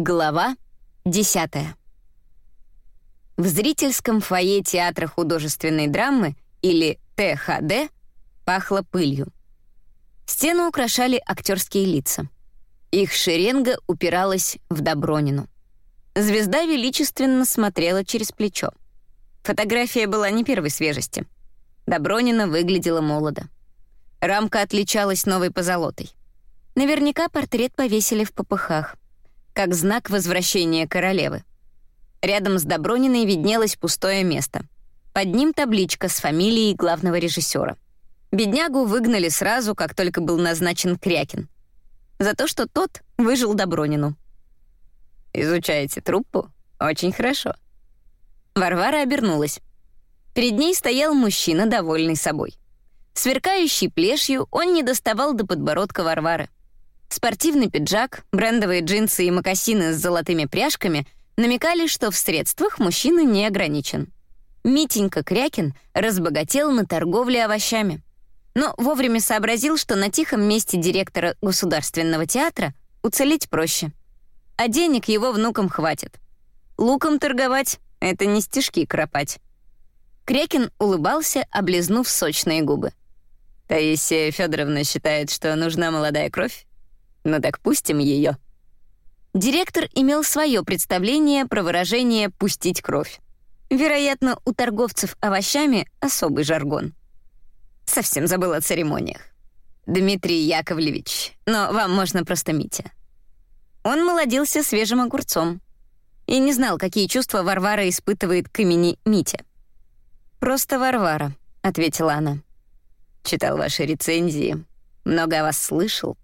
Глава 10. В зрительском фойе театра художественной драмы, или ТХД, пахло пылью. Стены украшали актерские лица. Их шеренга упиралась в Добронину. Звезда величественно смотрела через плечо. Фотография была не первой свежести. Добронина выглядела молодо. Рамка отличалась новой позолотой. Наверняка портрет повесили в попыхах — как знак возвращения королевы. Рядом с Доброниной виднелось пустое место. Под ним табличка с фамилией главного режиссера. Беднягу выгнали сразу, как только был назначен Крякин. За то, что тот выжил Добронину. «Изучаете труппу? Очень хорошо». Варвара обернулась. Перед ней стоял мужчина, довольный собой. Сверкающий плешью, он не доставал до подбородка Варвары. Спортивный пиджак, брендовые джинсы и мокасины с золотыми пряжками намекали, что в средствах мужчина не ограничен. Митенька Крякин разбогател на торговле овощами. Но вовремя сообразил, что на тихом месте директора Государственного театра уцелеть проще. А денег его внукам хватит. Луком торговать — это не стишки кропать. Крякин улыбался, облизнув сочные губы. Таисия Федоровна считает, что нужна молодая кровь, ну так пустим ее. Директор имел свое представление про выражение «пустить кровь». Вероятно, у торговцев овощами особый жаргон. Совсем забыл о церемониях. Дмитрий Яковлевич, но вам можно просто Митя. Он молодился свежим огурцом и не знал, какие чувства Варвара испытывает к имени Митя. «Просто Варвара», — ответила она. «Читал ваши рецензии, много о вас слышал.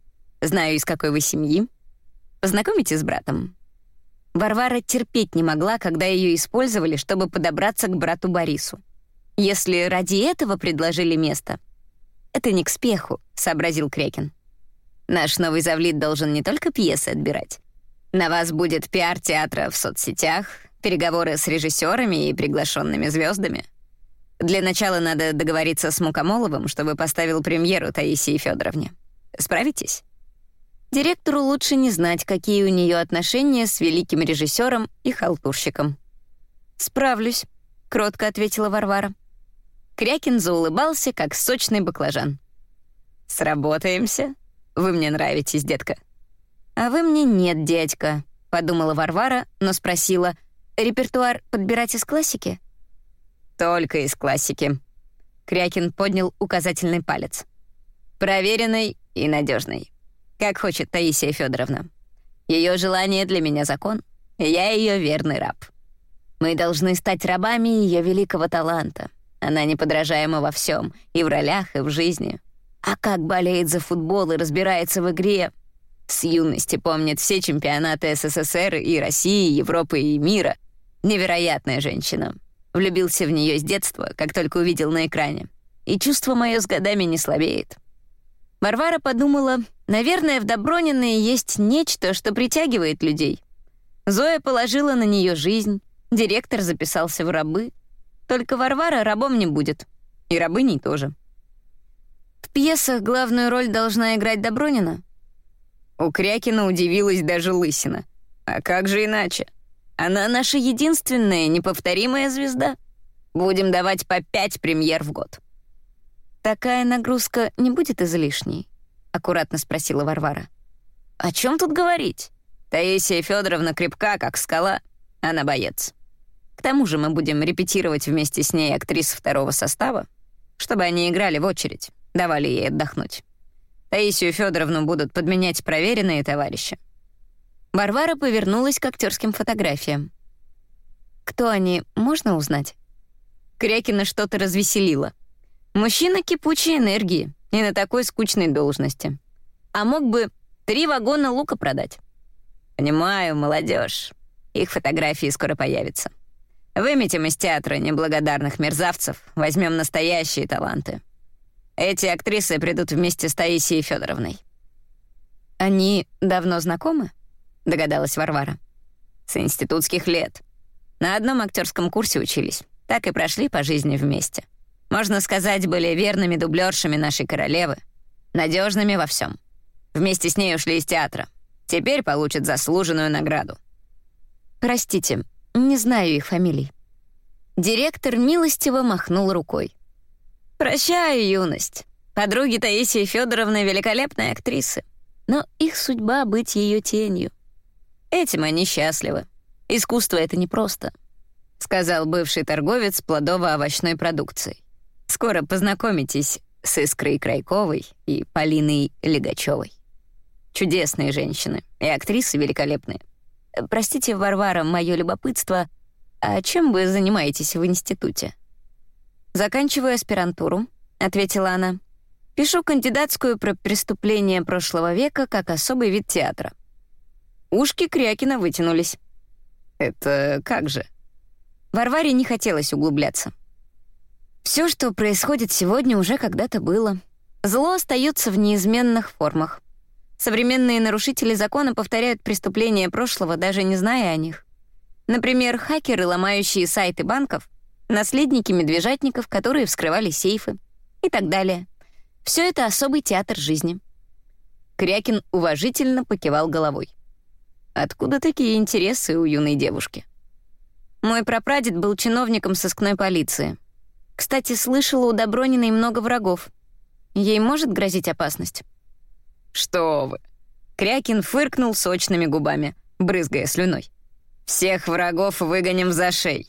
Знаю, из какой вы семьи. Познакомите с братом». Варвара терпеть не могла, когда ее использовали, чтобы подобраться к брату Борису. Если ради этого предложили место. «Это не к спеху», — сообразил Крекин. «Наш новый завлит должен не только пьесы отбирать. На вас будет пиар театра в соцсетях, переговоры с режиссерами и приглашенными звездами. Для начала надо договориться с Мукомоловым, чтобы поставил премьеру Таисии Федоровне. Справитесь?» Директору лучше не знать, какие у нее отношения с великим режиссером и халтурщиком. «Справлюсь», — кротко ответила Варвара. Крякин заулыбался, как сочный баклажан. «Сработаемся? Вы мне нравитесь, детка». «А вы мне нет, дядька», — подумала Варвара, но спросила, «репертуар подбирать из классики?» «Только из классики». Крякин поднял указательный палец. «Проверенный и надежный как хочет Таисия Федоровна. Ее желание для меня закон, и я ее верный раб. Мы должны стать рабами ее великого таланта. Она неподражаема во всем, и в ролях, и в жизни. А как болеет за футбол и разбирается в игре. С юности помнит все чемпионаты СССР и России, Европы и мира. Невероятная женщина. Влюбился в нее с детства, как только увидел на экране. И чувство мое с годами не слабеет. Варвара подумала, наверное, в Доброниной есть нечто, что притягивает людей. Зоя положила на нее жизнь, директор записался в рабы. Только Варвара рабом не будет. И рабыней тоже. В пьесах главную роль должна играть Добронина. У Крякина удивилась даже Лысина. А как же иначе? Она наша единственная неповторимая звезда. Будем давать по пять премьер в год. «Такая нагрузка не будет излишней?» — аккуратно спросила Варвара. «О чем тут говорить? Таисия Федоровна крепка, как скала. Она боец. К тому же мы будем репетировать вместе с ней актрис второго состава, чтобы они играли в очередь, давали ей отдохнуть. Таисию Федоровну будут подменять проверенные товарищи». Варвара повернулась к актерским фотографиям. «Кто они, можно узнать?» Крякина что-то развеселило — Мужчина кипучей энергии и на такой скучной должности. А мог бы три вагона лука продать. Понимаю, молодежь. Их фотографии скоро появятся. Выметим из театра неблагодарных мерзавцев, возьмем настоящие таланты. Эти актрисы придут вместе с Таисией Федоровной. Они давно знакомы? Догадалась Варвара. С институтских лет. На одном актерском курсе учились. Так и прошли по жизни вместе. Можно сказать, были верными дублершами нашей королевы, надежными во всем. Вместе с ней ушли из театра. Теперь получат заслуженную награду. Простите, не знаю их фамилий. Директор милостиво махнул рукой. «Прощаю, юность. Подруги Таисии Федоровны великолепные актрисы, но их судьба — быть ее тенью. Этим они счастливы. Искусство — это непросто», — сказал бывший торговец плодово-овощной продукцией. «Скоро познакомитесь с Искрой Крайковой и Полиной Легачевой. Чудесные женщины и актрисы великолепные. Простите, Варвара, мое любопытство, а чем вы занимаетесь в институте?» «Заканчиваю аспирантуру», — ответила она. Пишу кандидатскую про преступления прошлого века как особый вид театра. Ушки Крякина вытянулись. Это как же? Варваре не хотелось углубляться. Все, что происходит сегодня, уже когда-то было. Зло остается в неизменных формах. Современные нарушители закона повторяют преступления прошлого, даже не зная о них. Например, хакеры, ломающие сайты банков, наследники медвежатников, которые вскрывали сейфы и так далее. Все это особый театр жизни. Крякин уважительно покивал головой. Откуда такие интересы у юной девушки? Мой прапрадед был чиновником сыскной полиции. Кстати, слышала у Доброниной много врагов. Ей может грозить опасность? Что вы? Крякин фыркнул сочными губами, брызгая слюной. Всех врагов выгоним за шей.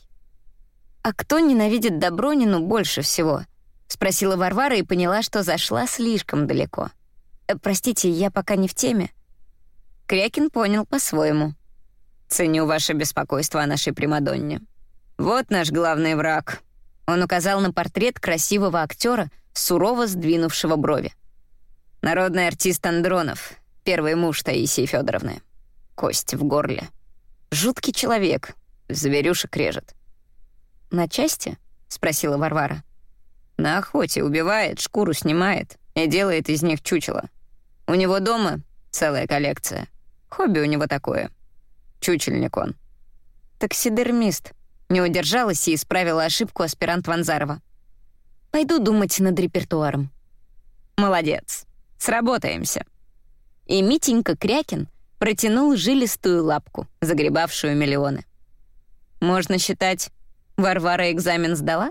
А кто ненавидит Добронину больше всего —— спросила Варвара и поняла, что зашла слишком далеко. «Э, «Простите, я пока не в теме». Крякин понял по-своему. «Ценю ваше беспокойство о нашей Примадонне. Вот наш главный враг». Он указал на портрет красивого актера, сурово сдвинувшего брови. «Народный артист Андронов, первый муж Таисии Федоровны. Кость в горле. Жуткий человек, зверюшек режет». «На части?» — спросила Варвара. На охоте убивает, шкуру снимает и делает из них чучело. У него дома целая коллекция. Хобби у него такое. Чучельник он. Таксидермист. Не удержалась и исправила ошибку аспирант Ванзарова. Пойду думать над репертуаром. Молодец. Сработаемся. И Митенька Крякин протянул жилистую лапку, загребавшую миллионы. Можно считать, Варвара экзамен сдала?